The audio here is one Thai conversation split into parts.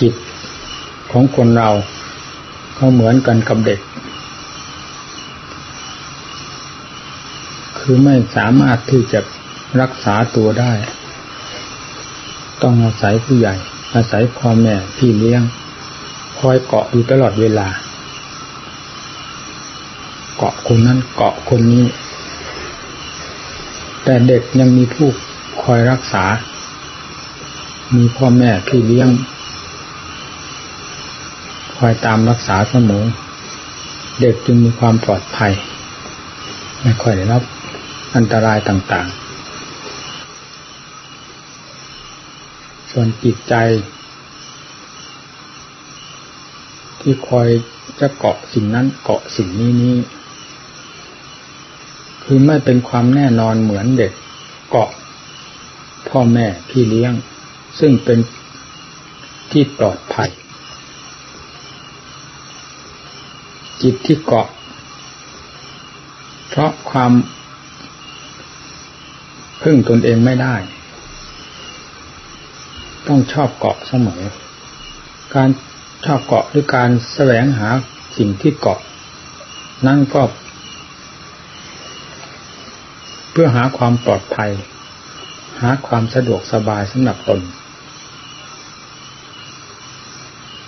จิตของคนเราเขาเหมือนกันกับเด็ก คือไม่สามารถที่จะรักษาตัวได้ ต้องอาศัยผู้ใหญ่ อาศัยพ่อแม่พี่เลี้ยง คอยเกาะอยู่ตลอดเวลา เกาะคนนั้นเกาะคนนี้ แต่เด็กยังมีผู้คอยรักษา มีพ่อแม่พี่เลี้ยง คอยตามรักษาเสมอ เด็กจึงมีความปลอดภัย ไม่ค่อยได้รับอันตรายต่างๆ ส่วนจิตใจ ที่คอยจะเกาะสิ่งนั้นเกาะสิ่งนี้นี้คือไม่เป็นความแน่นอนเหมือนเด็กเกาะพ่อแม่พี่เลี้ยง ซึ่งเป็นที่ปลอดภัย จิตที่เกาะ เพราะความพึ่งตนเองไม่ได้ ต้องชอบเกาะเสมอ การชอบเกาะหรือการแสวงหาสิ่งที่เกาะ นั่นก็เพื่อหาความปลอดภัย หาความสะดวกสบายสำหรับตน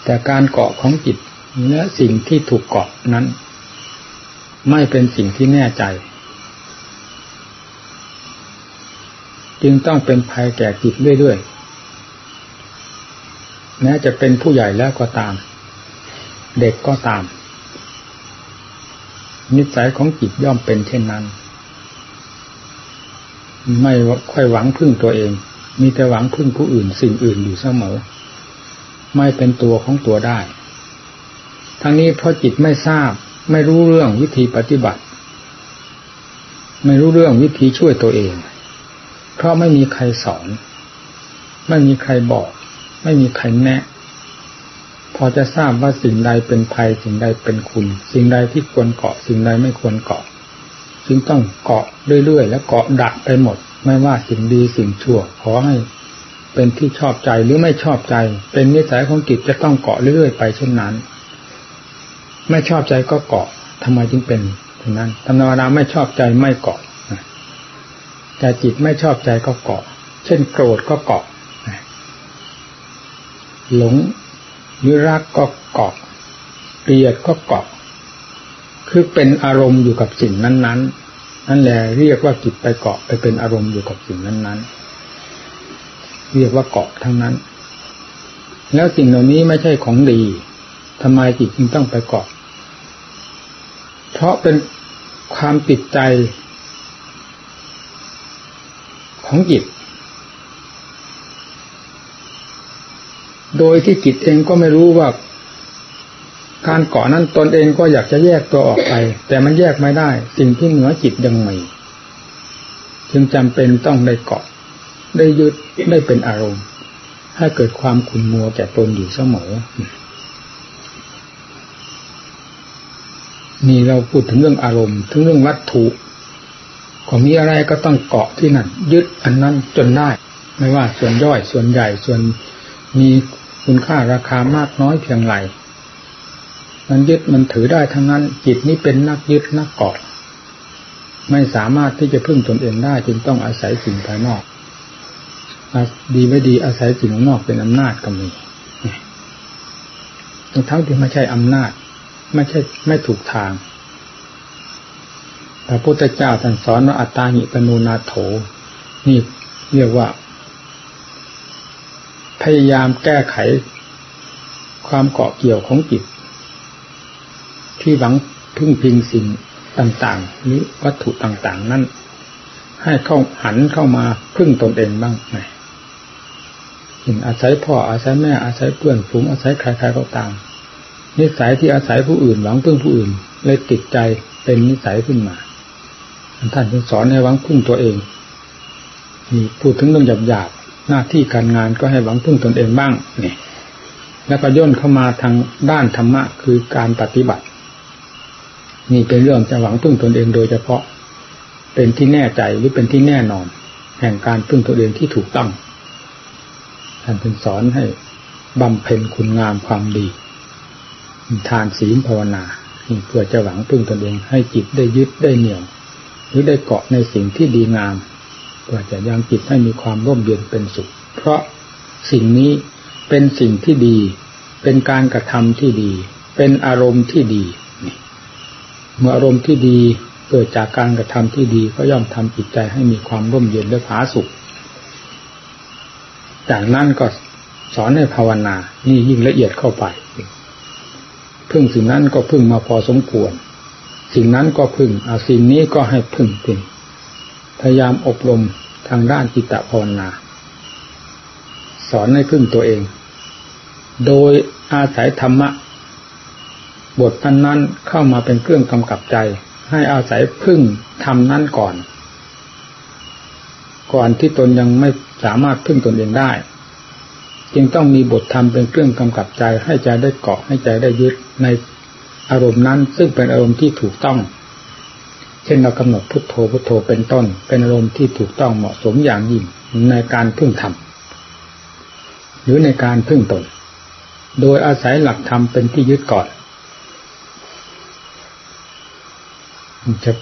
แต่การเกาะของจิต เนื้อสิ่งที่ถูกเกาะนั้น ไม่เป็นสิ่งที่แน่ใจ จึงต้องเป็นภัยแก่จิตเรื่อยๆแม้จะเป็นผู้ใหญ่แล้วก็ตาม เด็กก็ตาม นิสัยของจิตย่อมเป็นเช่นนั้น ไม่ค่อยหวังพึ่งตัวเอง มีแต่หวังพึ่งผู้อื่นสิ่งอื่นอยู่เสมอ ไม่เป็นตัวของตัวได้ ทั้งนี้เพราะจิตไม่ทราบ ไม่รู้เรื่องวิธีปฏิบัติ ไม่รู้เรื่องวิธีช่วยตัวเอง เพราะไม่มีใครสอน ไม่มีใครบอก ไม่มีใครแนะ พอจะทราบว่าสิ่งใดเป็นภัย สิ่งใดเป็นคุณ สิ่งใดที่ควรเกาะ สิ่งใดไม่ควรเกาะจึงต้องเกาะเรื่อยๆและเกาะดักไปหมด ไม่ว่าสิ่งดีสิ่งชั่วขอให้เป็นที่ชอบใจหรือไม่ชอบใจ เป็นนิสัยของจิตจะต้องเกาะเรื่อยๆไปเช่นนั้น ไม่ชอบใจก็เกาะทำไมจึงเป็นเช่นนั้นธรรมดาไม่ชอบใจไม่เกาะแต่จิตไม่ชอบใจก็เกาะ เช่นโกรธก็เกาะหลงหรือรักก็เกาะเกลียดก็เกาะ คือเป็นอารมณ์อยู่กับสิ่งนั้น ๆ นั่นแหละเรียกว่าจิตไปเกาะไปเป็นอารมณ์อยู่กับสิ่งนั้นๆ เรียกว่าเกาะทั้งนั้น แล้วสิ่งเหล่านี้ไม่ใช่ของดีทำไมจิตจึงต้องไปเกาะ เพราะเป็นความติดใจของจิต โดยที่จิตเองก็ไม่รู้ว่า การเกาะนั้นตนเองก็อยากจะแยกตัวออกไป แต่มันแยกไม่ได้ สิ่งที่เหนือจิตยังมีจึงจำเป็นต้องได้เกาะ ได้ยึดได้เป็นอารมณ์ ให้เกิดความขุ่นมัวแก่ตนอยู่เสมอ นี่เราพูดถึงเรื่องอารมณ์ ถึงเรื่องวัตถุก็มีอะไรก็ต้องเกาะที่นั่นยึดอันนั้นจนได้ ไม่ว่าส่วนย่อยส่วนใหญ่ส่วนมีคุณค่าราคามากน้อยเพียงไรมันยึดมันถือได้ทั้งนั้น จิตนี้เป็นนักยึดนักเกาะไม่สามารถที่จะพึ่งตนเองได้จึงต้องอาศัยสิ่งภายนอกดีไม่ดีอาศัยสิ่งนอกเป็นอำนาจก็มีทั้งที่ไม่ใช่อำนาจ ไม่ใช่ไม่ถูกทางพระพุทธเจ้าท่านสอนว่าอัตตาหิปนูนาโถ นี่เรียกว่า พยายามแก้ไข ความเกาะเกี่ยวของจิต ที่หวังพึ่งพิงสิ่งต่างๆ หรือวัตถุต่างๆ นั้นให้เข้าหันเข้ามาพึ่งตนเองบ้างไงอาศัยพ่ออาศัยแม่อาศัยเพื่อนฝูงอาศัยใครๆก็ตาม นิสัยที่อาศัยผู้อื่นหวังพึ่งผู้อื่น เลยติดใจเป็นนิสัยขึ้นมา ท่านจึงสอนให้หวังพึ่งตัวเองนี่พูดถึงเรื่องหยาบๆหน้าที่การงานก็ให้หวังพึ่งตนเองบ้างนี่แล้วก็ย่นเข้ามาทางด้านธรรมะคือการปฏิบัติ นี่เป็นเรื่องจะหวังพึ่งตนเองโดยเฉพาะ เป็นที่แน่ใจหรือเป็นที่แน่นอน แห่งการพึ่งตนเองที่ถูกต้องท่านจึงสอนให้บำเพ็ญคุณงามความดี ทานศีลภาวนาเพื่อจะหวังพึ่งตนเองให้จิตได้ยึดได้เหนี่ยวหรือได้เกาะในสิ่งที่ดีงามเพื่อจะยังจิตให้มีความร่มเย็นเป็นสุข เพราะสิ่งนี้เป็นสิ่งที่ดี เป็นการกระทำที่ดี เป็นอารมณ์ที่ดีเมื่ออารมณ์ที่ดีเกิดจากการกระทำที่ดีก็ย่อมทำจิตใจให้มีความร่มเย็นและผาสุข จากนั้นก็สอนให้ภาวนานี่ยิ่งละเอียดเข้าไป พึ่งสิ่งนั้นก็พึ่งมาพอสมควร สิ่งนั้นก็พึ่งเอาสิ่งนี้ก็ให้พึ่งพึ่งพยายามอบรมทางด้านจิตตภาวนา สอนให้พึ่งตัวเอง โดยอาศัยธรรมะ บทนั้นนั้นเข้ามาเป็นเครื่องกำกับใจ ให้อาศัยพึ่งทำนั้นก่อน ก่อนที่ตนยังไม่สามารถพึ่งตนเองได้ จึงต้องมีบทธรรมเป็นเครื่องกำกับใจ ให้ใจได้เกาะให้ใจได้ยึดในอารมณ์นั้น ซึ่งเป็นอารมณ์ที่ถูกต้อง เช่นเรากำหนดพุทโธพุทโธเป็นต้น เป็นอารมณ์ที่ถูกต้องเหมาะสมอย่างยิ่งในการพึ่งธรรมหรือในการพึ่งตน โดยอาศัยหลักธรรมเป็นที่ยึดก่อนจะ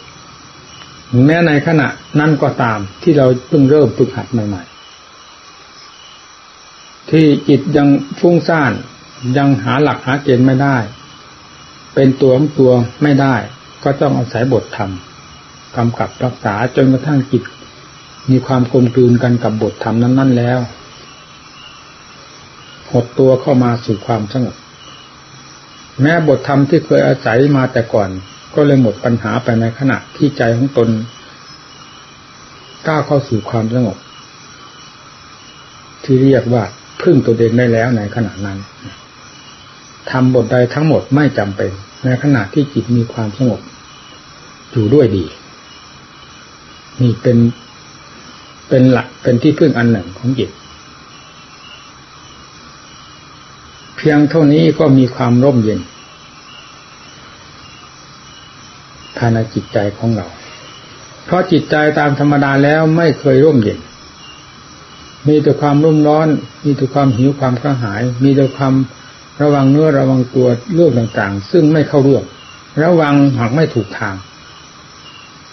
แม้ในขณะนั้นก็ตามที่เราเพิ่งเริ่มฝึกหัดใหม่ ที่จิตยังฟุ้งซ่าน ยังหาหลักหาเกณฑ์ไม่ได้ เป็นตัวของตัวไม่ได้ ก็ต้องอาศัยบทธรรมกำกับรักษาจนกระทั่งจิต มีความกลมกลืนกันกับบทธรรมนั้น ๆ แล้วหดตัวเข้ามาสู่ความสงบแม้บทธรรมที่เคยอาศัยมาแต่ก่อน ก็เลยหมดปัญหาไปในขณะที่ใจของตนก้าวเข้าสู่ความสงบที่เรียกว่า พึ่งตัวเองได้แล้วในขณะนั้นทำบทใดทั้งหมดไม่จำเป็น ในขณะที่จิตมีความสงบอยู่ด้วยดี นี่เป็นเป็นหลักเป็นที่พึ่งอันหนึ่งของจิต เพียงเท่านี้ก็มีความร่มเย็นภายในจิตใจของเรา เพราะจิตใจตามธรรมดาแล้วไม่เคยร่มเย็น มีแต่ความรุ่มร้อน มีแต่ความหิวความกระหาย มีแต่ความระวังเนื้อระวังตัวเรื่องต่างๆ ซึ่งไม่เข้าเรื่องระวังหากไม่ถูกทาง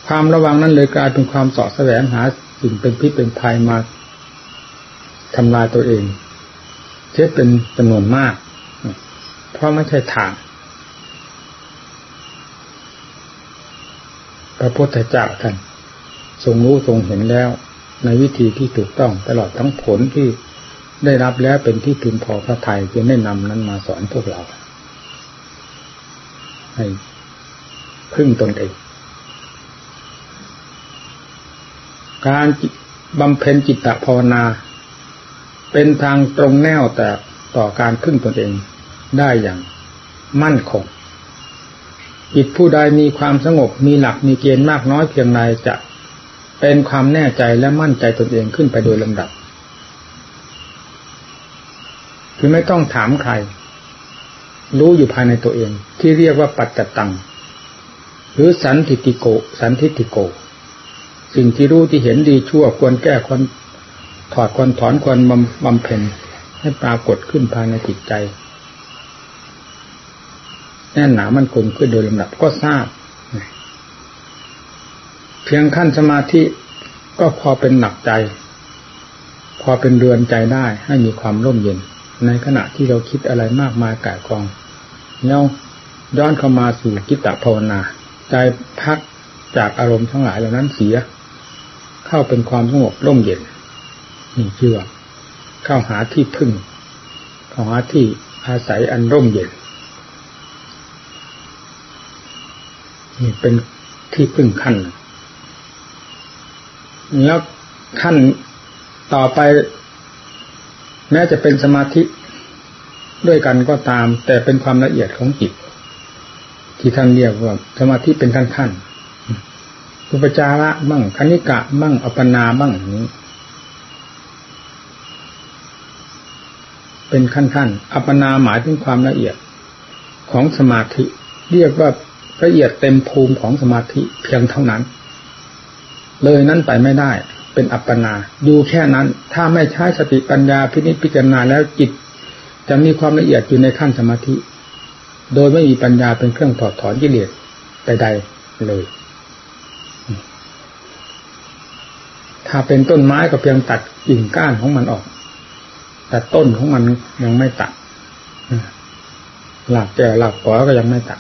ความระวังนั้นเลยกลายเป็นความสอดแสวงหาสิ่งเป็นพิษเป็นภัยมาทำลายตัวเองเช่เป็นจำนวนมาก เพราะไม่ใช่ทางพระพุทธเจ้าท่านทรงรู้ทรงเห็นแล้ว ในวิธีที่ถูกต้องตลอดทั้งผลที่ได้รับแล้วเป็นที่พึงพอพระไทยจึงได้นำนั้นมาสอนพวกเรา ให้พึ่งตนเอง การบำเพ็ญจิตตภาวนา เป็นทางตรงแนวแต่ต่อการพึ่งตนเองได้อย่างมั่นคงจิตผู้ใดมีความสงบมีหลักมีเกณฑ์มากน้อยเพียงไรจะ เป็นความแน่ใจและมั่นใจตนเองขึ้นไปโดยลำดับ คือไม่ต้องถามใคร รู้อยู่ภายในตัวเอง ที่เรียกว่าปัจจตัง หรือสันติติโก สันทิติโก สิ่งที่รู้ที่เห็นดีชั่วควรแก้ควรถอดควรถอนควรบำบำเพ็ญให้ปรากฏขึ้นภายในจิตใจแน่นหนามันคงขึ้นโดยลำดับก็ทราบ เพียงขั้นสมาธิก็พอเป็นหนักใจ พอเป็นเรือนใจได้ให้มีความร่มเย็น ในขณะที่เราคิดอะไรมากมายก่ายกองเนาย้อนเข้ามาสู่กิตตภาวนา ใจพักจากอารมณ์ทั้งหลายเหล่านั้นเสีย เข้าเป็นความสงบร่มเย็นนี่เชื่อเข้าหาที่พึ่งเข้าหาที่อาศัยอันร่มเย็นนี่เป็นที่พึ่งขั้น แล้วขั้นต่อไป แม้จะเป็นสมาธิด้วยกันก็ตาม แต่เป็นความละเอียดของจิต ที่ท่านเรียกว่า สมาธิเป็นขั้นขั้นอุปจาระบ้างคณิกะบ้างอัปนาบ้างนี้ เป็นขั้นขั้นอัปนาหมายถึงความละเอียดของสมาธิ เรียกว่าละเอียดเต็มภูมิของสมาธิเพียงเท่านั้น เลยนั้นไปไม่ได้ เป็นอัปปนาอยู่แค่นั้น ถ้าไม่ใช้สติปัญญาพินิจพิจารณาแล้วจิต จะมีความละเอียดอยู่ในขั้นสมาธิ โดยไม่มีปัญญาเป็นเครื่องถอดถอนกิเลสใดๆเลย ถ้าเป็นต้นไม้ก็เพียงตัดกิ่งก้านของมันออก แต่ต้นของมันยังไม่ตัดหลักแก่หลักปอก็ยังไม่ตัด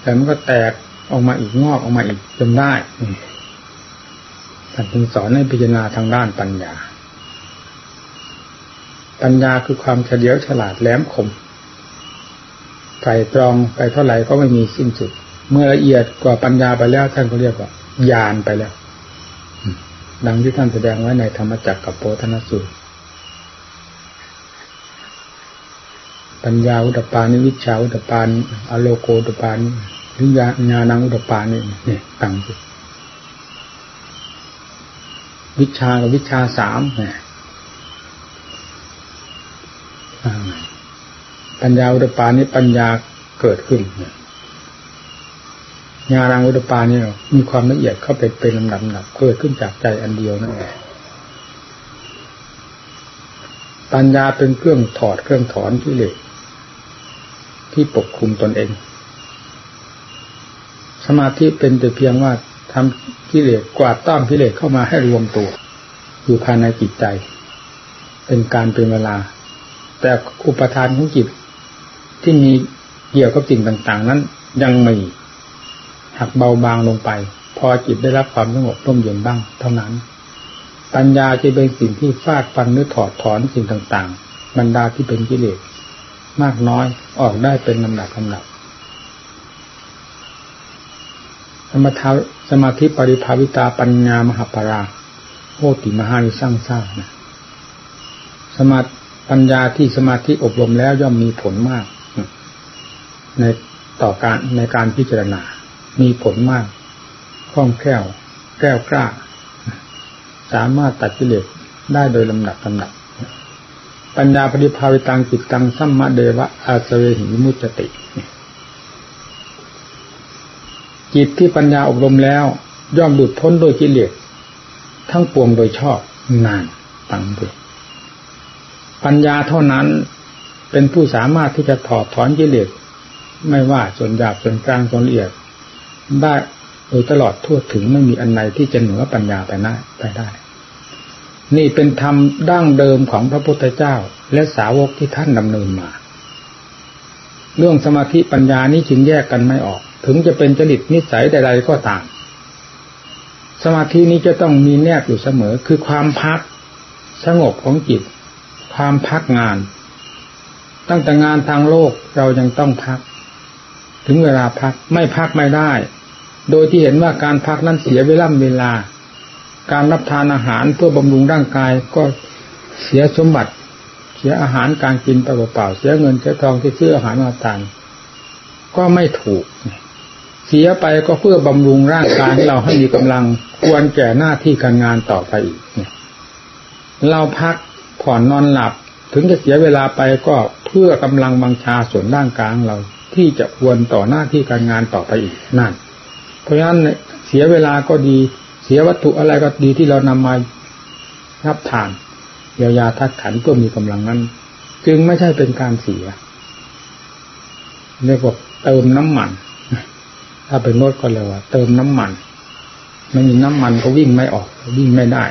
แต่มันก็แตกออกมาอีกงอกออกมาอีกจนได้ ท่านจึงสอนให้พิจารณาทางด้านปัญญา ปัญญาคือความเฉลียวฉลาดแหลมคมไตรตรองไปเท่าไหร่ก็ไม่มีสิ้นสุด เมื่อละเอียดกว่าปัญญาไปแล้ว ท่านก็เรียกว่าญาณไปแล้ว ดังที่ท่านแสดงไว้ในธรรมจักรกับโพธนสูตรปัญญาอุตปานิวิชาอุตปานอโลโกอุตปานิวิญญาณานังอุตปานินี่ตั้งสิ วิชากับวิชาสามเนี่ยปัญญาอุตปานิปัญญาเกิดขึ้นญาณังอุตปานี่มีความละเอียดเข้าไปเป็นลำดับดับเกิดขึ้นจากใจอันเดียวนั่นแหละปัญญาเป็นเครื่องถอดเครื่องถอนที่เหล็กที่ปกคุมตนเอง สมาธิเป็นแต่เพียงว่า ทำกิเลสกวาดต้อมกิเลสเข้ามาให้รวมตัว อยู่ภายในจิตใจ เป็นการเป็นเวลา แต่อุปทานของจิตที่มีเกี่ยวกับสิ่งต่างๆ นั้น ยังมีหักเบาบางลงไป พอจิตได้รับความสงบร่มเย็นบ้าง เท่านั้น ปัญญาจะเป็นสิ่งที่ฟาดฟันหรือถอดถอนสิ่งต่างๆ บรรดาที่เป็นกิเลสมากน้อยออกได้เป็นลำดับลำดับสมถะ สมาธิปริภาวิตาปัญญามหาปราโหติมหานิสร้างสร้างนะสมาปัญญาที่สมาธิอบรมแล้วย่อมมีผลมาก ในต่อการในการพิจารณา มีผลมากคล่องแคล่วแก้วกล้า สามารถตัดกิเลสได้โดยลำดับลำดับปัญญาปฏิภาวิตังจิตตังสัมมาเดวะอาสเวหิมุจติ จิตที่ปัญญาอบรมแล้ว ย่อมหลุดพ้นโดยกิเลสทั้งปวงโดยชอบนานตังดุปัญญาเท่านั้นเป็นผู้สามารถที่จะถอดถอนกิเลสไม่ว่าส่วนหยาบส่วนกลางส่วนละเอียด ได้โดยตลอดทั่วถึงไม่มีอันใดที่จะเหนือปัญญาไปได้ไปได้ นี่เป็นธรรมดั้งเดิมของพระพุทธเจ้าและสาวกที่ท่านดำเนินมา เรื่องสมาธิปัญญานี้จึงแยกกันไม่ออก ถึงจะเป็นจริตนิสัยใดๆก็ตาม สมาธินี้จะต้องมีแนบอยู่เสมอ คือความพักสงบของจิต ความพักงาน ตั้งแต่งานทางโลกเรายังต้องพัก ถึงเวลาพักไม่พักไม่ได้ โดยที่เห็นว่าการพักนั้นเสียเวลาเวลา การรับทานอาหารเพื่อบำรุงร่างกายก็เสียสมบัติเสียอาหารการกินเปล่าๆเสียเงินเสียทองที่ซื้ออาหารมาทานก็ไม่ถูก เสียไปก็เพื่อบำรุงร่างกายให้เราให้มีกำลังควรแก่หน้าที่การงานต่อไปอีกเนี่ยเราพักผ่อนนอนหลับ ถึงจะเสียเวลาไปก็เพื่อกำลังบังชาส่วนร่างกายเราที่จะควรต่อหน้าที่การงานต่อไปอีกนั่น เพราะฉะนั้นเสียเวลาก็ดี เสียวัตถุอะไรก็ดีที่เรานำมารับทานเยียวยาทัดขันเพื่อมีกำลังนั้น จึงไม่ใช่เป็นการเสียเรียกว่าเติมน้ำมัน ถ้าเป็นรถก็เลยว่าเติมน้ำมันไม่มีน้ำมันก็วิ่งไม่ออก วิ่งไม่ได้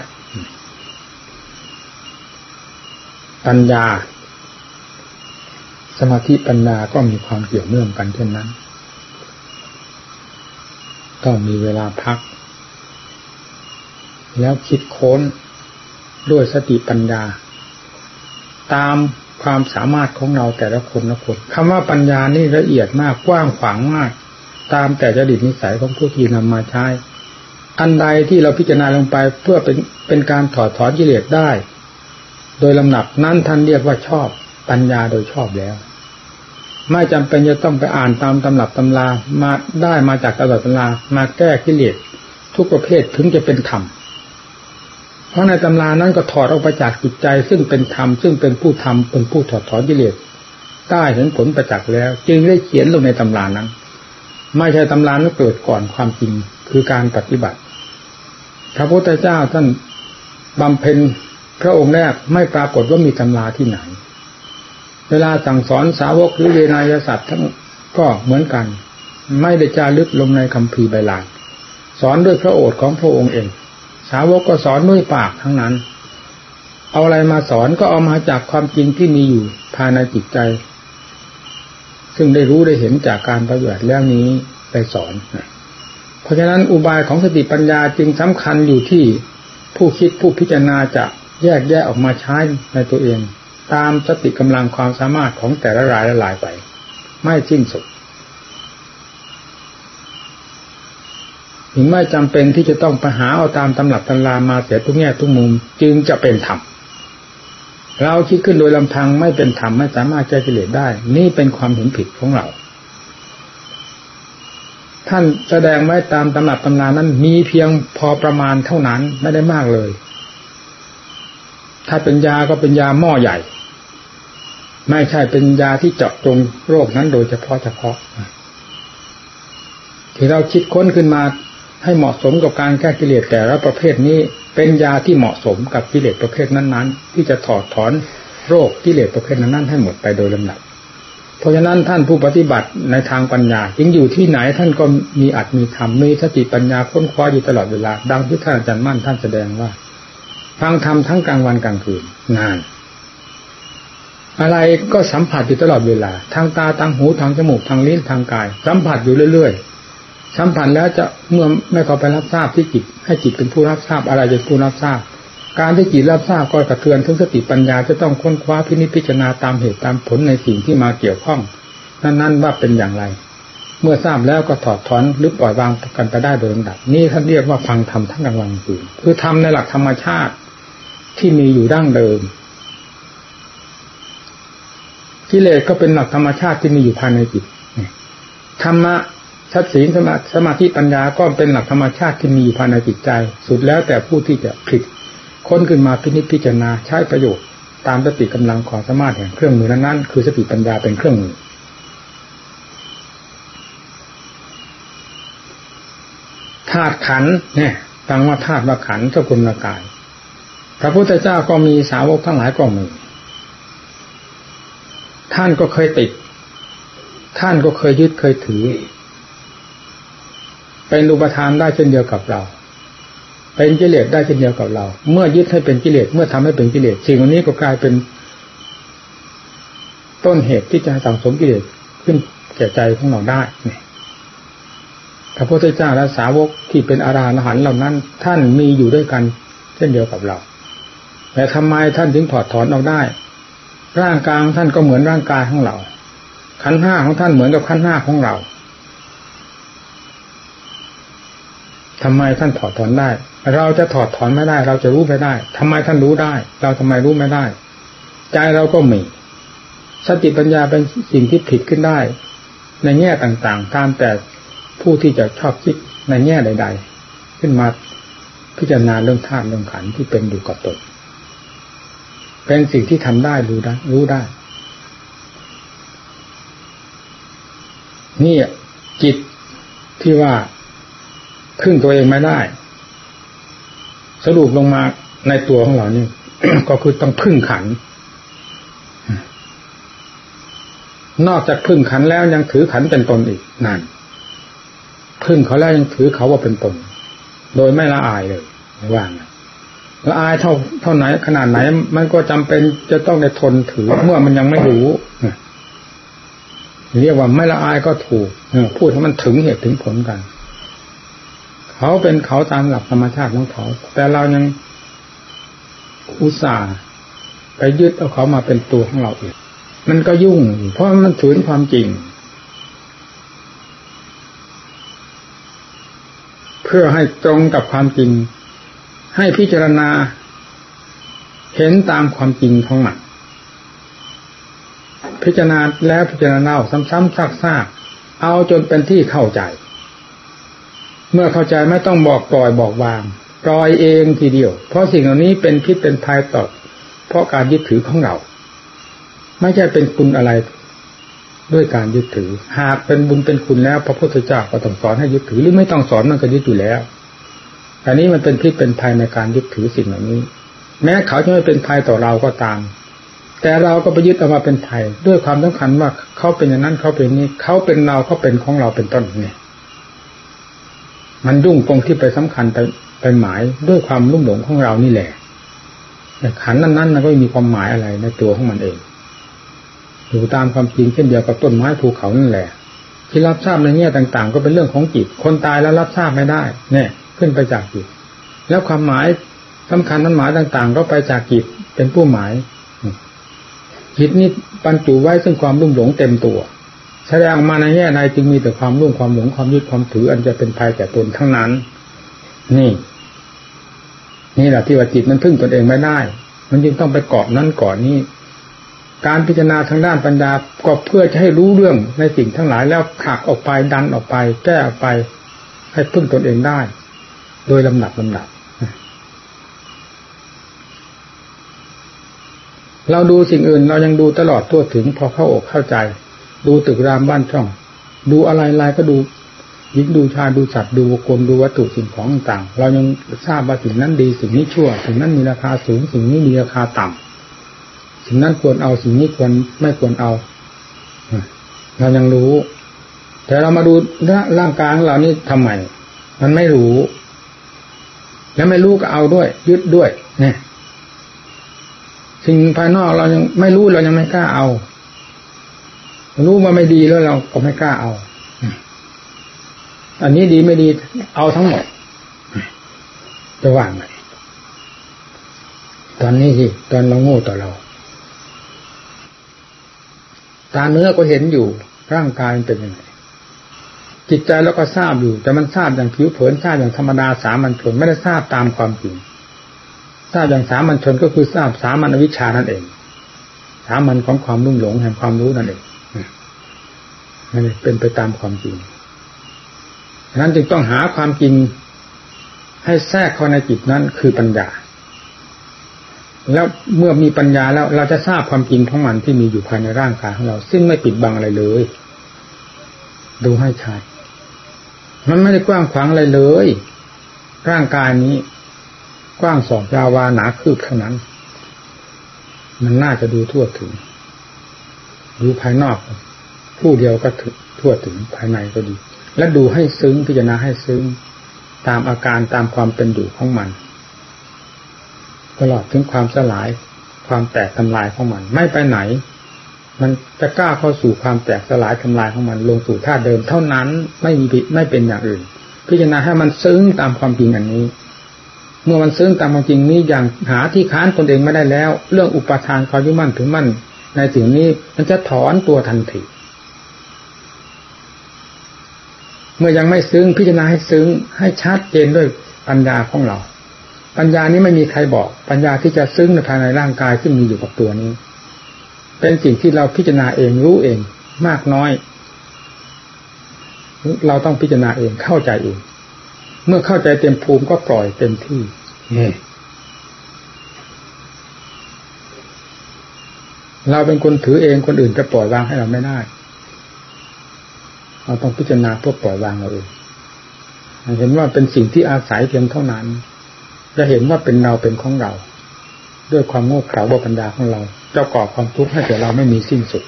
ปัญญา สมาธิปัญญาก็มีความเกี่ยวเนื่องกันเช่นนั้นต้องมีเวลาพัก แล้วคิดค้นด้วยสติปัญญา ตามความสามารถของเราแต่ละคนละคนคำว่าปัญญานี่ละเอียดมากกว้างขวางมาก ตามแต่จดิตนิสัยของผู้ที่นำมาใช้ อันใดที่เราพิจารณาลงไปเพื่อเป็นเป็นการถอดถอนกิเลสได้ โดยลำหนับนั้นท่านเรียกว่าชอบปัญญาโดยชอบแล้ว ไม่จำเป็นจะต้องไปอ่านตามตำรับตำรามาได้มาจากตำรับตำรามาแก้กิเลสทุกประเภทถึงจะเป็นธรรมเพราะในตำรานั้นก็ถอดออกไปจากจิตใจ ซึ่งเป็นธรรมซึ่งเป็นผู้ทำเป็นผู้ถอดถอนกิเลสได้เห็นผลประจักษ์แล้ว จึงได้เขียนลงในตำรานั้น ไม่ใช่ตำรานั้นเกิดก่อนความจริงคือการปฏิบัติ พระพุทธเจ้าท่านบำเพ็ญพระองค์แรกไม่ปรากฏว่ามีตำราที่ไหน เวลาสั่งสอนสาวกหรือเวนยสัตว์ทั้งก็เหมือนกัน ไม่ได้จารึกลงในคำพีใบลานสอนด้วยพระโอษฐ์ของพระองค์เอง สาวกก็สอนด้วยปากทั้งนั้น เอาอะไรมาสอนก็เอามาจากความจริงที่มีอยู่ภายในจิตใจ ซึ่งได้รู้ได้เห็นจากการปฏิบัติแล้วนี้ไปสอน เพราะฉะนั้นอุบายของสติปัญญาจึงสำคัญอยู่ที่ผู้คิดผู้พิจารณาจะแยกแยะออกมาใช้ในตัวเอง ตามสติกำลังความสามารถของแต่ละรายละลายไป ไม่สิ้นสุดถึงไม่จำเป็นที่จะต้องไปหาเอาตามตำหลับตำรามาเสียทุกแง่ทุกมุมจึงจะเป็นธรรม เราคิดขึ้นโดยลำพังไม่เป็นธรรมไม่สามารถแก้กิเลสได้ นี่เป็นความเห็นผิดของเรา ท่านแสดงไว้ตามตำหนับตำรานั้น มีเพียงพอประมาณเท่านั้นไม่ได้มากเลย ถ้าเป็นยาก็เป็นยาหม้อใหญ่ ไม่ใช่เป็นยาที่เจาะจงโรคนั้นโดยเฉพาะเฉพาะที่เราคิดค้นขึ้นมาให้เหมาะสมกับการแก้กิเลสแต่ละประเภทนี้ เป็นยาที่เหมาะสมกับกิเลสประเภทนั้น ๆ ที่จะถอดถอนโรคกิเลสประเภทนั้นๆให้หมดไปโดยลำดับ เพราะฉะนั้นท่านผู้ปฏิบัติในทางปัญญาจึงอยู่ที่ไหนท่านก็มีอัตมีธรรมมีสติปัญญาค้นคว้าอยู่ตลอดเวลา ดังที่ท่านอาจารย์มั่นท่านแสดงว่าฟังธรรมทั้งกลางวันกลางคืนนาน อะไรก็สัมผัสอยู่ตลอดเวลา ทางตาทางหูทางจมูกทางลิ้นทางกาย สัมผัสอยู่เรื่อย สัมผัสแล้วจะเมื่อไม่เข้าไปรับทราบที่จิต ให้จิตเป็นผู้รับทราบอะไรเป็นผู้รับทราบ การที่จิตรับทราบก็กระเทือนทั้งสติปัญญาจะต้องค้นคว้าพินิจพิจารณาตามเหตุตามผลในสิ่งที่มาเกี่ยวข้อง นั่นๆว่าเป็นอย่างไร เมื่อทราบแล้วก็ถอดถอนหรือปล่อยวางกันไปได้โดยลำดับ นี่ท่านเรียกว่าฟังธรรมทั้งกลางวันคืนคือทำในหลักธรรมชาติที่มีอยู่ดั้งเดิมกิเลสก็เป็นหลักธรรมชาติที่มีอยู่ภายในจิตธรรมะ ชัดศีลสมาสมาธิปัญญาก็เป็นหลักธรรมชาติที่มีภายในจิตใจ สุดแล้วแต่ผู้ที่จะผิดค้นขึ้นมาพินิจพิจารณาใช้ประโยชน์ ตามสติกำลังความสมารถแห่งเครื่องมือนั้นๆคือสติปัญญาเป็นเครื่องมือธาตุขันเนี่ยฟังว่าธาตุว่าขันสกุลกาย พระพุทธเจ้าก็มีสาวกทั้งหลายก็มีท่านก็เคยติด ท่านก็เคยยึดเคยถือ เป็นอุปทานได้เช่นเดียวกับเรา เป็นกิเลสได้เช่นเดียวกับเรา เมื่อยึดให้เป็นกิเลสเมื่อทำให้เป็นกิเลสสิ่งนนี้ก็กลายเป็น ต้นเหตุที่จะสั่งสมกิเลสขึ้นแก่ใจของเราได้เนี่ยพระพุทธเจ้าและสาวกที่เป็นอาราหันเหล่านั้น ท่านมีอยู่ด้วยกันเช่นเดียวกับเรา แต่ทำไมท่านถึงถอดถอนออกได้ ร่างกายท่านก็เหมือนร่างกายของเราขันห้าของท่านเหมือนกับขันห้าของเรา ทำไมท่านถอดถอนได้ เราจะถอดถอนไม่ได้ เราจะรู้ไม่ได้ทำไมท่านรู้ได้ เราทำไมรู้ไม่ได้ ใจเราก็มี สติปัญญาเป็นสิ่งที่ผิดขึ้นได้ ในแง่ต่างๆตามแต่ผู้ที่จะชอบคิดในแง่ใด ๆ ขึ้นมาพิจารณาเรื่องธาตุเรื่องขันที่เป็นอยู่กับตนเป็นสิ่งที่ทำได้รู้ได้ รู้ได้ นี่จิตที่ว่า พึ่งตัวเองไม่ได้ สรุปลงมาในตัวของเรานี่ก็คือต้องพึ่งขัน นอกจากพึ่งขันแล้วยังถือขันเป็นตนอีกนั่นพึ่งเขาแล้วยังถือเขาว่าเป็นตน โดยไม่ละอายเลยว่างละอายเท่าเท่าไหนขนาดไหน มันก็จำเป็นจะต้องในทนถือเมื่อมันยังไม่รู้เรียกว่าไม่ละอายก็ถูกพูดให้มันถึงเหตุถึงผลกัน เขาเป็นเขาตามหลักธรรมชาติของเขา แต่เรายังอุตส่าห์ไปยึดเอาเขามาเป็นตัวของเราเองมันก็ยุ่ง เพราะมันถืนความจริง เพื่อให้ตรงกับความจริง ให้พิจารณา เห็นตามความจริงของมันพิจารณาแล้วพิจารณาซ้ำๆซากๆเอาจนเป็นที่เข้าใจ เมื่อเข้าใจไม่ต้องบอกปล่อยบอกวางปล่อยเองทีเดียว เพราะสิ่งเหล่านี้เป็นพิษเป็นภัยต่อเพราะการยึดถือของเรา ไม่ใช่เป็นคุณอะไรด้วยการยึดถือ หากเป็นบุญเป็นคุณแล้ว พระพุทธเจ้าก็ต้องสอนให้ยึดถือหรือไม่ต้องสอนมันก็ยึดอยู่แล้ว อันนี้มันเป็นพิษเป็นภัยในการยึดถือสิ่งเหล่านี้ แม้เขาจะไม่เป็นภัยต่อเราก็ตาม แต่เราก็ไปยึดเอามาเป็นไทยด้วยความสำคัญว่าเขาเป็นอย่างนั้นเขาเป็นนี้เขาเป็นเราเขาเป็นของเราเป็นต้นเนี่ย มันยุ่งตรงที่ไปสำคัญไปไปหมายด้วยความรุ่มหลงของเรานี่แหละขันนั้นนั้นก็มีความหมายอะไรในตัวของมันเองอยู่ตามความจริงเช่นเดียวกับต้นไม้ภูเขานั่นแหละ ที่รับทราบในแง่ต่าง ๆ ก็เป็นเรื่องของจิต คนตายแล้วรับทราบไม่ได้เนี่ยขึ้นไปจากจิต แล้วความหมายสำคัญนั้นหมายต่าง ๆ ก็ไปจากจิตเป็นผู้หมายจิตนี้บรรจุไว้ซึ่งความรุ่มหลงเต็มตัว แสดงมาในแง่ใดจึงมีแต่ความรุ่มความหลงความยึดความถือ อันจะเป็นภัยแก่ตนทั้งนั้น นี่ นี่แหละที่ว่าจิตมันพึ่งตนเองไม่ได้ มันจึงต้องไปเกาะนั้นเกาะนี้ การพิจารณาทางด้านปัญญาก็เพื่อจะให้รู้เรื่องในสิ่งทั้งหลายแล้วขักออกไปดันออกไป แก้ออกไป ให้พึ่งตนเองได้ โดยลำดับลำดับเราดูสิ่งอื่นเรายังดูตลอดทั่วถึงพอเข้าอกเข้าใจ ดูตึกรามบ้านช่อง ดูอะไรอะไรก็ดูยิงดูชาดูสัตว์ดูบุคคลดูวัตถุสิ่งของต่างเรายังทราบว่าสิ่งนั้นดีสิ่งนี้ชั่ว สิ่งนั้นมีราคาสูง สิ่งนี้มีราคาต่ำสิ่งนั้นควรเอาสิ่งนี้ควรไม่ควรเอาเรายังรู้ แต่เรามาดูร่างกายของเรานี่ทำไมมันไม่รู้ แล้วไม่รู้ก็เอาด้วย ยึดด้วยเนี่ยสิ่งภายนอกเรายังไม่รู้เรายังไม่กล้าเอา รู้ว่าไม่ดีแล้วเราก็ไม่กล้าเอา อันนี้ดีไม่ดี เอาทั้งหมดจะว่างไงตอนนี้สิตอนเราโง่ต่อเรา ตาเนื้อก็เห็นอยู่ ร่างกายเป็นยังไงจิตใจเราก็ทราบอยู่ แต่มันทราบอย่างผิวเผินทราบอย่างธรรมดาสามัญชนไม่ได้ทราบตามความจริงทราบอย่างสามัญชนก็คือทราบสามัญวิชานั่นเอง สามัญของความรุ่งหลงแห่งความรู้นั่นเอง นั่นเป็นไปตามความจริงนั้นจึงต้องหาความจริงให้แทรกเข้าในจิตนั้นคือปัญญา แล้วเมื่อมีปัญญาแล้วเราจะทราบความจริงของมันที่มีอยู่ภายในร่างกายของเรา ซึ่งไม่ปิดบังอะไรเลย ดูให้ชัดมันไม่ได้กว้างขวางอะไรเลย ร่างกายนี้ กว้างสองยาวาหนาคืบเท่านั้น มันน่าจะดูทั่วถึง ดูภายนอก ผู้เดียวก็ถึงทั่วถึงภายในก็ดี และดูให้ซึ้งพิจารณาให้ซึ้งตามอาการตามความเป็นอยู่ของมัน ตลอดถึงความสลายความแตกทำลายของมัน ไม่ไปไหน มันจะกล้าเข้าสู่ความแตกสลายทำลายของมัน ลงสู่ท่าเดิม เท่านั้นไม่มีไม่เป็นอย่างอื่น พิจารณาให้มันซึ้งตามความจริงอันนี้ เมื่อมันซึ้งตามความจริงนี้อย่างหาที่ค้านตนเองไม่ได้แล้ว เรื่องอุปทานความยึดมั่นถึงมั่นในสิ่งนี้มันจะถอนตัวทันที เมื่อยังไม่ซึ้งพิจารณาให้ซึ้งให้ชัดเจนด้วยปัญญาของเรา ปัญญานี้ไม่มีใครบอก ปัญญาที่จะซึ้งในภายในร่างกายซึ่งมีอยู่กับตัวนี้ เป็นสิ่งที่เราพิจารณาเองรู้เอง มากน้อย เราต้องพิจารณาเองเข้าใจเอง เมื่อเข้าใจเต็มภูมิก็ปล่อยเต็มที่นี่เราเป็นคนถือเองคนอื่นจะปล่อยวางให้เราไม่ได้ เราต้องพิจารณาเพื่อปล่อยวางเราเองเห็นว่าเป็นสิ่งที่อาศัยเพียงเท่านั้นจะเห็นว่าเป็นเราเป็นของเรา ด้วยความโง่เขลาบปัญญาของเราเจ้าก่อความทุกข์ให้แก่เราไม่มีสิ้นสุด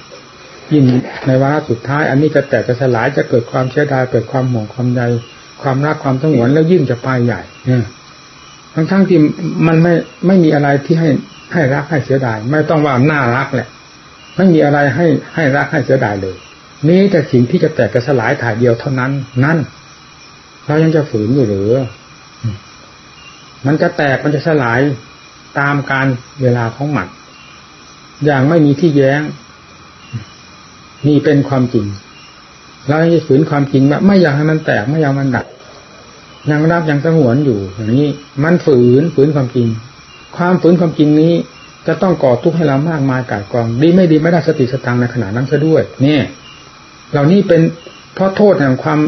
ยิ่งในวาระสุดท้าย อันนี้จะแตกจะสลายจะเกิดความเสียดายเกิดความห่วงความใยความรักความสงวนแล้วยิ่งจะไปใหญ่เนี่ยทั้งทั้งที่มันไม่ไม่มีอะไรที่ให้ให้รักให้เสียดาย ไม่ต้องว่าน่ารักแหละ ไม่มีอะไรให้ให้รักให้เสียดายเลย นี่แต่สิ่งที่จะแตกจะสลายถ่ายเดียวเท่านั้น นั่น เรายังจะฝืนอยู่หรือ มันจะแตกมันจะสลายตามการเวลาของหมันอย่างไม่มีที่แย้ง นี่เป็นความจริง เราจะฝืนความจริงว่าไม่อยากให้มันแตกไม่อยากมันดับยังรักยังสงวนอยู่อย่างนี้ มันฝืนฝืนความจริง ความฝืนความจริงนี้จะต้องก่อทุกข์ให้เรามากมายกายกอง ดีไม่ดีไม่ได้สติสตังในขณะนั้นซะด้วย เนี่ย เหล่านี้เป็นเพราะโทษแห่งความ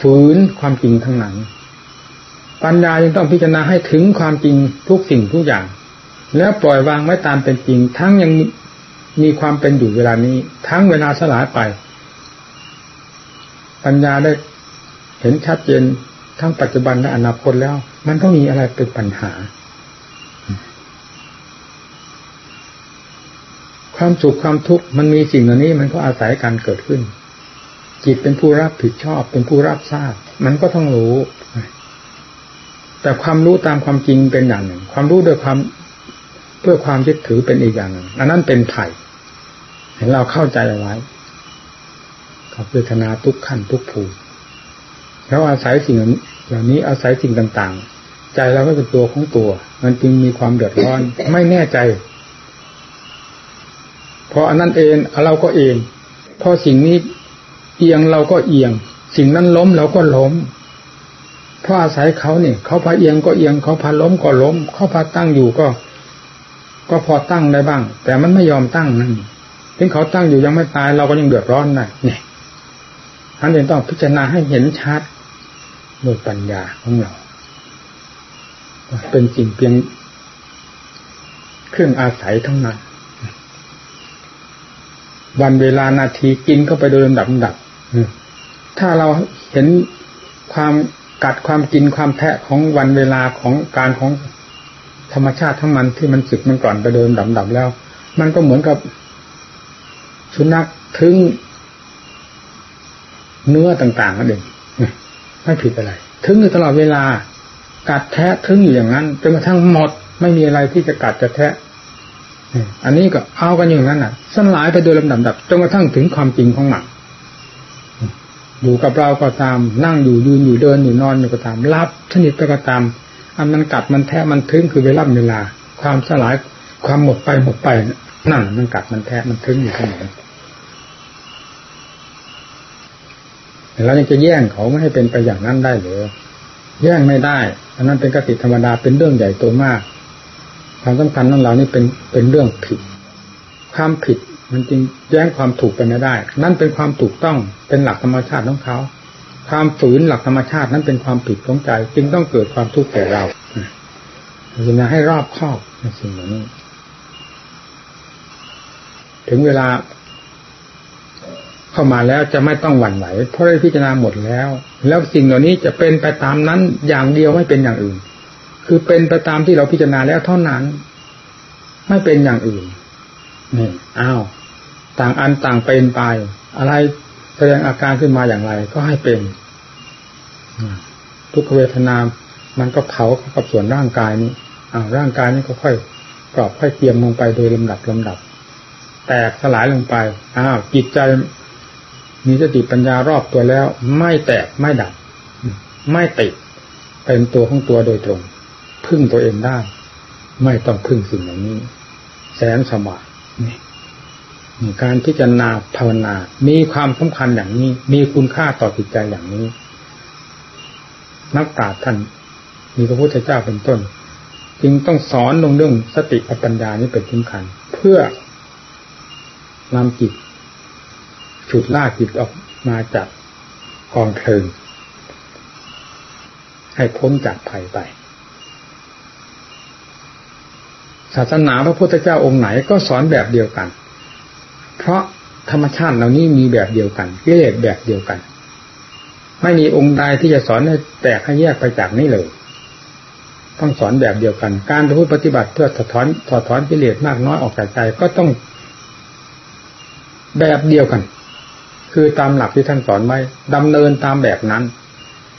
ฝืนความจริงทั้งนั้น ปัญญายังต้องพิจารณาให้ถึงความจริงทุกสิ่งทุกอย่าง แล้วปล่อยวางไว้ตามเป็นจริง ทั้งยังมีความเป็นอยู่เวลานี้ ทั้งเวลาสลายไป ปัญญาได้เห็นชัดเจนทั้งปัจจุบันและอนาคตแล้ว มันต้องมีอะไรเป็นปัญหา ความสุขความทุกข์มันมีสิ่งเหล่านี้ มันก็อาศัยการเกิดขึ้น จิตเป็นผู้รับผิดชอบ เป็นผู้รับทราบ มันก็ต้องรู้ แต่ความรู้ตามความจริงเป็นอย่างหนึ่ง ความรู้โดยความเพื่อความยึดถือเป็นอีกอย่างหนึ่งอันนั้นเป็นไผ่เห็นเราเข้าใจเอาไว้กับเวทนาทุกขั้นทุกภูมิแล้วอาศัยสิ่งเหล่านี้อาศัยสิ่งต่าง ๆ ใจเราก็เป็นตัวของตัว มันจึงมีความเดือดร้อน ไม่แน่ใจ พออันนั้นเองเราก็เองพอสิ่งนี้เอียงเราก็เอียง สิ่งนั้นล้มเราก็ล้มเพราะอาศัยเขาเนี่ยเขาพาเอียงก็เอียงเขาพาล้มก็ล้ม เขาพาตั้งอยู่ก็ ก็พอตั้งได้บ้าง แต่มันไม่ยอมตั้งนั่นถึงเขาตั้งอยู่ยังไม่ตายเราก็ยังเดือดร้อนนะเนี่ยท่านเองต้องพิจารณาให้เห็นชัดโดยปัญญาของเรา เป็นสิ่งเพียงเครื่องอาศัยทั้งนั้น วันเวลานาทีกินเข้าไปโดยลำดับลำดับถ้าเราเห็นความกัดความกินความแทะของวันเวลาของการของธรรมชาติทั้งมันที่มันสึกมันก่อนไปโดยลำดับดับแล้ว มันก็เหมือนกับสุนัขถึงเนื้อต่างๆนั่นเองไม่ผิดอะไร ถึงอยู่ตลอดเวลา กัดแทะถึงอยู่อย่างนั้นจนกระทั่งหมด ไม่มีอะไรที่จะกัดจะแทะ อันนี้ก็เอากันอย่างนั้นอะสลายไปโดยลำดับดับจนกระทั่งถึงความจริงของมันอยู่กับเราก็ตามนั่งอยู่ยืนอยู่เดินอยู่นอนอยู่ก็ตามรับชนิดไปก็ตามอันมันกัดมันแทะมันทึ้งคือเวลาเวลา ความสลายความหมดไปหมดไปนั่นมันกัดมันแทะมันทึ้งอยู่เสมอเรายังจะแย่งเขาไม่ให้เป็นไปอย่างนั้นได้หรือแย่งไม่ได้อันนั้นเป็นกติธรรมดาเป็นเรื่องใหญ่โตมาก ความสำคัญของเรานี่เป็นเป็นเรื่องผิด ความผิดมันจึงแย้งความถูกไปไม่ได้ นั่นเป็นความถูกต้องเป็นหลักธรรมชาติของเขา ความฝืนหลักธรรมชาตินั้นเป็นความผิดของใจ จึงต้องเกิดความทุกข์แก่เราจึงให้รอบครอบในสิ่งเหล่านี้ ถึงเวลา เข้ามาแล้วจะไม่ต้องหวั่นไหวเพราะได้พิจารณาหมดแล้ว แล้วสิ่งเหล่านี้จะเป็นไปตามนั้นอย่างเดียวไม่เป็นอย่างอื่น คือเป็นไปตามที่เราพิจารณาแล้วเท่านั้น ไม่เป็นอย่างอื่นนี่อ้าวต่างอันต่างเป็นไป อะไรแสดงอาการขึ้นมาอย่างไร ก็ให้เป็นทุกเวทนา มันก็เผาเข้ากับส่วนร่างกายนี้อ้าวร่างกายนี้ก็ค่อยกรอบค่อยเตรียมลงไปโดยลำดับลำดับ แตกสลายลงไปอ้าวจิตใจมีสติปัญญารอบตัวแล้ว ไม่แตกไม่ดับ ไม่ติดเป็นตัวของตัวโดยตรง พึ่งตัวเองได้ ไม่ต้องพึ่งสิ่งเหล่านี้ แสนสบายนี่การพิจารณาภาวนา มีความสำคัญอย่างนี้ มีคุณค่าต่อจิตใจอย่างนี้ นักปราชญ์ท่าน มีพระพุทธเจ้าเป็นต้น จึงต้องสอนลงเรื่องสติปัญญานี้เป็นสำคัญ เพื่อนำจิตฉุดลากจิตออกมาจากกองเพลิงให้พ้นจากภัยไป ศาสนาพระพุทธเจ้าองค์ไหนก็สอนแบบเดียวกัน เพราะธรรมชาติเหล่านี้มีแบบเดียวกันกิเลสแบบเดียวกัน ไม่มีองค์ใดที่จะสอนให้แตกให้แยกไปจากนี้เลย ต้องสอนแบบเดียวกัน การพูดปฏิบัติเพื่อถอดถอนถอดถอนกิเลสมากน้อยออกจากใจก็ต้อง แบบเดียวกัน คือตามหลักที่ท่านสอนไว้ดำเนินตามแบบนั้น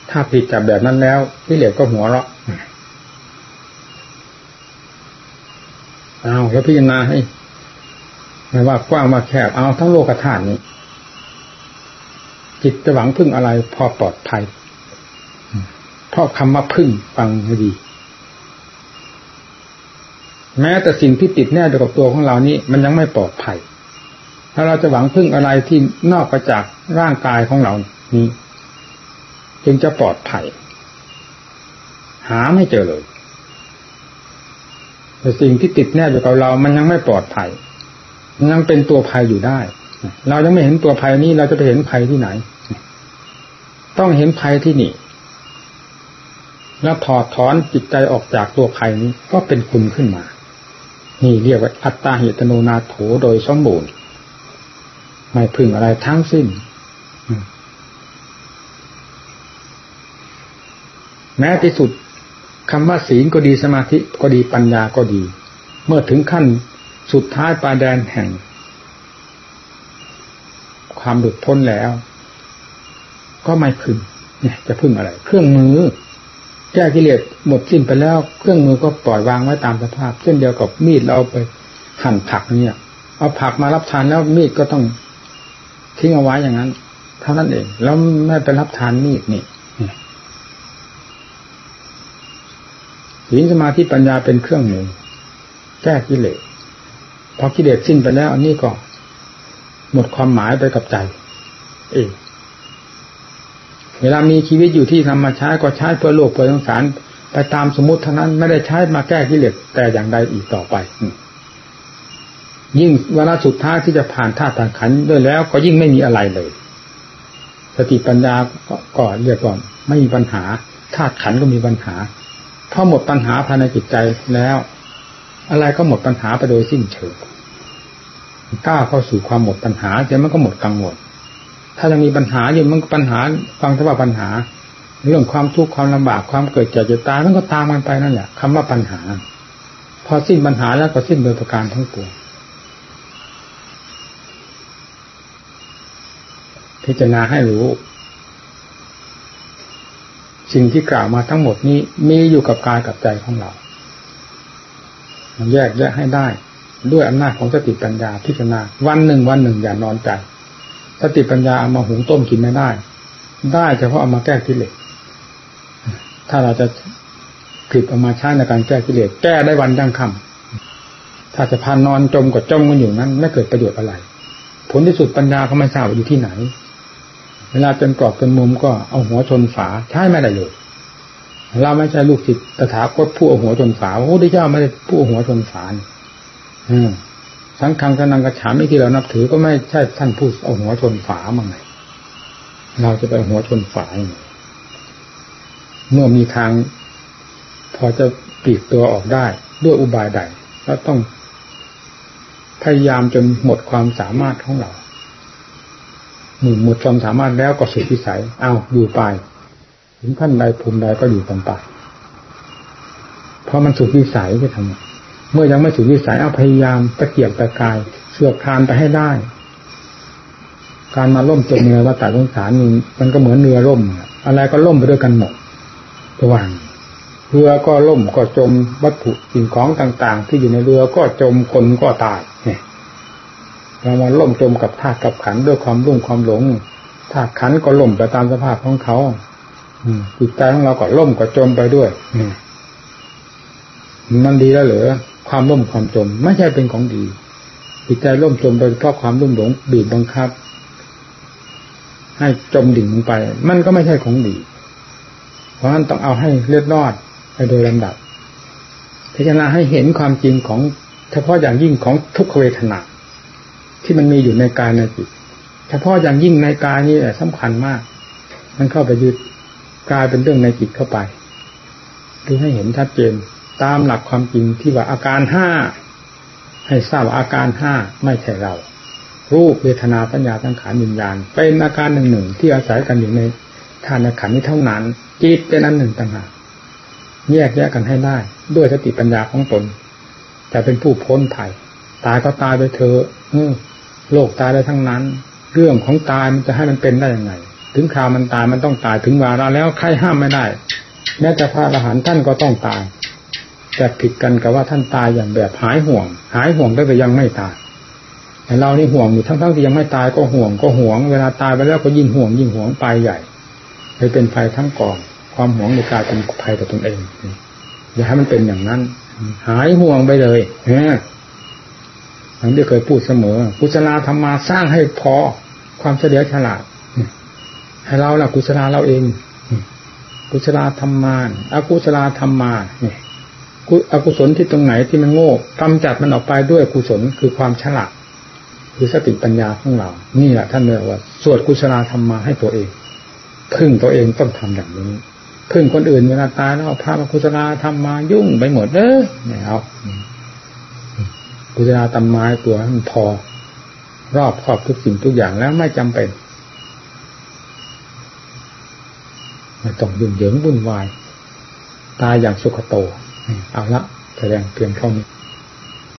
ถ้าผิดจากแบบนั้นแล้วกิเลสก็หัวเราะ เอาแล้วพิจารณาให้ไม่ว่ากว้างมาแคบเอาทั้งโลกธาตุนี้ จิตจะหวังพึ่งอะไรพอปลอดภัยเพราะคำว่าพึ่งฟังให้ดี แม้แต่สิ่งที่ติดแน่อยู่กับตัวของเรานี้ มันยังไม่ปลอดภัยถ้าเราจะหวังพึ่งอะไรที่นอกประจากร่างกายของเรานี้ จึงจะปลอดภัย หาไม่เจอเลย แต่สิ่งที่ติดแนบอยู่กับเรา มันยังไม่ปลอดภัยยังเป็นตัวภัยอยู่ได้ เรายังไม่เห็นตัวภัยนี้เราจะไปเห็นภัยที่ไหน ต้องเห็นภัยที่นี่ แล้วถอดถอนจิตใจออกจากตัวภัยนี้ก็เป็นคุณขึ้นมา นี่เรียกว่าอัตตาเหตโนนาโถโดยสมบูรณ์ไม่พึ่งอะไรทั้งสิ้น แม้ที่สุด คำว่าศีลก็ดีสมาธิก็ดีปัญญาก็ดี เมื่อถึงขั้นสุดท้ายปลายแดนแห่ง ความหลุดพ้นแล้ว ก็ไม่พึ่งเนี่ยจะพึ่งอะไร เครื่องมือแก้กิเลสหมดสิ้นไปแล้ว เครื่องมือก็ปล่อยวางไว้ตามสภาพ เช่นเดียวกับมีดเราเอาไปหั่นผักเนี่ย เอาผักมารับทานแล้วมีดก็ต้องทิ้งเอาไว้อย่างนั้น เท่านั้นเอง แล้วไม่ไปรับทานมีดนี่ ศีลสมาธิปัญญาเป็นเครื่องมือแก้กิเลสพอกิเลสสิ้นไปแล้ว อันนี้ก็ หมดความหมายไปกับใจ เองเวลามีชีวิตอยู่ที่ทำมาใช้ก็ใช้เพื่อโลกเพื่อสงสารไปตามสมมติเท่านั้นไม่ได้ใช้มาแก้กิเลสแต่อย่างใดอีกต่อไป ยิ่งเวลาสุดท้ายที่จะผ่านธาตุขันด้วยแล้ว ก็ยิ่งไม่มีอะไรเลย สติปัญญาก็เรียกว่าไม่มีปัญหาธาตุขันก็มีปัญหา พอหมดปัญหาภายในจิตใจแล้ว อะไรก็หมดปัญหาไปโดยสิ้นเชิงก้าวเข้าสู่ความหมดปัญหาเดี๋ยวมันก็หมดกังวล ถ้ายังมีปัญหาอยู่มันก็ปัญหาฟังแต่ว่าปัญหา เรื่องความทุกข์ความลำบากความเกิดแก่เจ็บตายมันก็ตามมันไปนั่นแหละคำว่าปัญหา พอสิ้นปัญหาแล้วก็สิ้นโดยประการทั้งปวงพิจารณาให้รู้ สิ่งที่กล่าวมาทั้งหมดนี้มีอยู่กับกายกับใจของเรา มันแยกแยะให้ได้ ด้วยอำนาจของสติปัญญาพิจารณาวันหนึ่งวันหนึ่งอย่านอนใจ สติปัญญาเอามาหุงต้มกินไม่ได้ ได้เฉพาะเอามาแก้กิเลสถ้าเราจะผิดเอามาใช้ในการแก้กิเลสแก้ได้วันยั่งคำถ้าจะพานนอนจมกับจมกันอยู่นั้น ไม่เกิดประโยชน์อะไร ผลที่สุดปัญญาเขาไม่ทราบอยู่ที่ไหน เวลาเป็นกรอบเป็นมุมก็เอาหัวชนฝาใช้ไม่ได้เลยเราไม่ใช่ลูกศิษย์ตถาคตผู้เอาหัวชนฝาพระพุทธเจ้าไม่ได้ผู้เอาหัวชนฝาอืมสังฆังสนังกระฉามที่เรานับถือก็ไม่ใช่ท่านผู้เอาหัวชนฝามั่งไงเราจะไปหัวชนฝาเมื่อมีทาง พอจะปีกตัวออกได้ ด้วยอุบายใดแล้วต้องพยายามจนหมดความสามารถของเรา นึ่หมดความสามารถแล้วก็สุดวิสัย เอาอยู่ไป ถึงขั้นใดภูมิใดก็อยู่กันไปเพราะมันสุดวิสัยจะทำเมื่อยังไม่สุดวิสัยเอาพยายามตะเกียบตะกายเสือกคานไปให้ได้ การมาล่มจมในวัฏฏะสงสารมันก็เหมือนเรือล่ม อะไรก็ล่มไปด้วยกันหมดระหว่างเรือก็ล่มก็จมวัตถุสิ่งของต่าง ๆ ที่อยู่ในเรือก็จมคนก็ตายเนี่ย เรามาล่มจมกับธาตุกับขันด้วยความรุ่งความหลงธาตุขันก็ล่มไปตามสภาพของเขาจิตใจของเราก็ล่มก็จมไปด้วยมันดีแล้วเหรอความร่มความจม ไม่ใช่เป็นของดีจิตใจร่มจมไปเพราะความรุ่มหลงบีบบังคับ ให้จมดิ่งลงไป มันก็ไม่ใช่ของดี เพราะฉะนั้นต้องเอาให้เลือดรอดไปโดยลำดับพิจารณาให้เห็นความจริงของ เฉพาะอย่างยิ่งของทุกขเวทนา ที่มันมีอยู่ในกายในจิต เฉพาะอย่างยิ่งในกายนี่สำคัญมาก มันเข้าไปยึดกลายเป็นเรื่องในจิตเข้าไปดูให้เห็นชัดเจนตามหลักความจริงที่ว่าอาการห้าให้ทราบอาการห้าไม่ใช่เรา รูปเวทนาสัญญาสังขารวิญญาณ เป็นอาการหนึ่งหนึ่งที่อาศัยกันอยู่ในทานขันนี้เท่านั้น จิตเป็นอันหนึ่งต่างหากแยกแยกกันให้ได้ ด้วยสติปัญญาของตน จะเป็นผู้พ้นภัยตายก็ตายไปเถอะ โลกตายได้ทั้งนั้น เรื่องของตายมันจะให้มันเป็นได้ยังไง ถึงคราวมันตายมันต้องตายถึงวาระแล้วใครห้ามไม่ได้แม้แต่พระอรหันต์ท่านก็ต้องตายแต่ผิดกันกับว่าท่านตายอย่างแบบหายห่วง หายห่วงตั้งแต่ยังไม่ตายแต่เรานี่ห่วงอยู่ทั้งๆที่ยังไม่ตายก็ห่วงก็ห่วง เวลาตายไปแล้วก็ยิ่งห่วงยิ่งห่วงไปใหญ่เลยเป็นภัยทั้งกองความห่วงในกายเป็นภัยต่อตนเองอย่าให้มันเป็นอย่างนั้น หายห่วงไปเลยเนี่ย อย่างที่เคยพูดเสมอ กุศลธรรมมาสร้างให้พอความเฉลียวฉลาดให้เราล่ะกุศลเราเอง กุศลธรรมาอากุศลธรรมาเนี่ยอกุศลที่ตรงไหนที่มันโง่กำจัดมันออกไปด้วยกุศลคือความฉลาดคือสติปัญญาของเรา นี่แหละท่านเรียกว่า สวดกุศลธรรมมาให้ตัวเอง พึ่งตัวเองต้องทำอย่างนี้ พึ่งคนอื่นเวลาตายแล้วพากุศลธรรมมายุ่งไปหมดเด้อเนี่ยเอา กุศลธรรมมาตัวมันพอ รอบครอบทุกสิ่งทุกอย่างแล้วไม่จำเป็นไม่ต้องยุ่งเหยิงวุ่นวาย ตายอย่างสุขโต เอาละแสดงเพียงเท่านี้